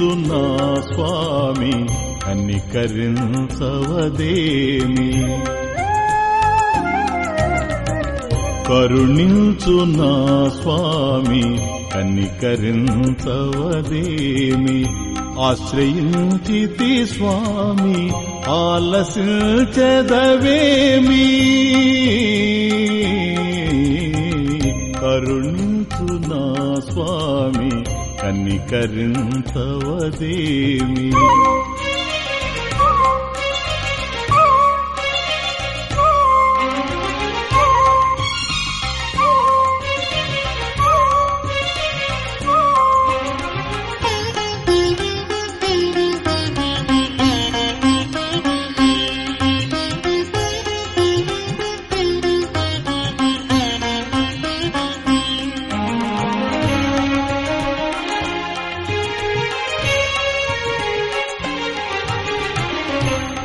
కరుణించు నా స్వామి కనికరించవదేమి కరుణించు నా స్వామి కనికరించవదేమి ఆశ్రయించితి స్వామి ఆలసించదవేమి. కనికరించవదేమి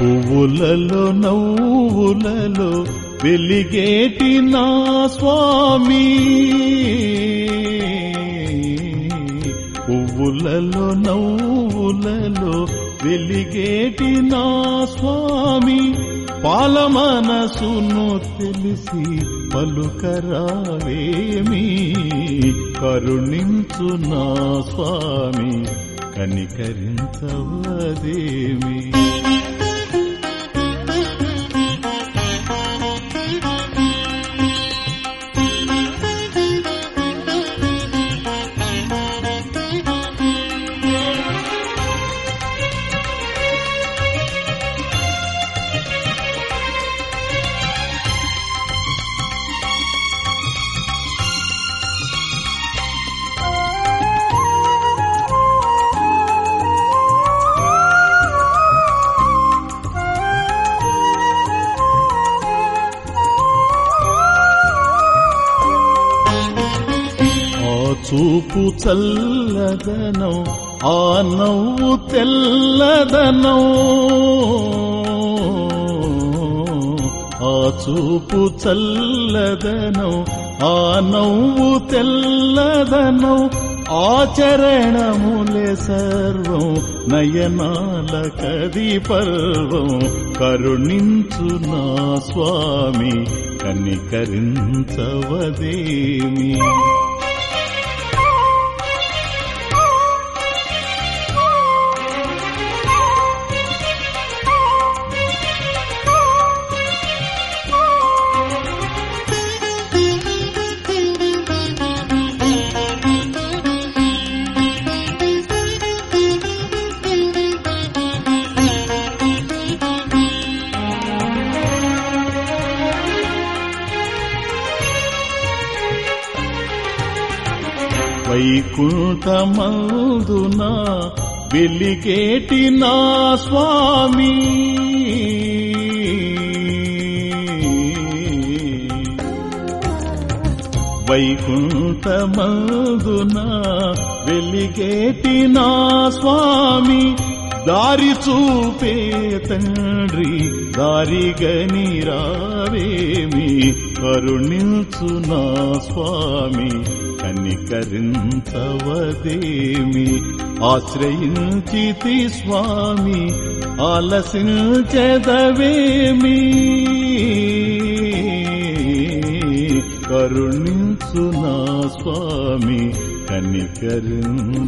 పువ్వులలో నవ్వులలో వెలిగేటి నా స్వామి. పువ్వులలో నవ్వులలో వెలిగేటి నా స్వామి. పాల మనసును తెలిసి పలుకరావేమి? కరుణించు నా స్వామి కనికరించవదేమి? చూపు చల్లదనం ఆ నవ్వు తెల్లదనం. ఆ చూపు చల్లదనం ఆ నవ్వు తెల్లదనం. ఆచరణములే సర్వం నయనాల కది పర్వం. కరుణించు నా స్వామి కనికరించవదేమి? వైకుంఠమందున వెలిగేటి నా స్వామి? వైకుంఠమందున వెలిగేటి నా స్వామి? దారి చూపే తండ్రి దారిగని రావేమి కరుణించు నా స్వామి కనికరించవదేమి? ఆశ్రయించితి స్వామి ఆలసించదవేమి? కరుణించు నా స్వామి కనికరించవదేమీ?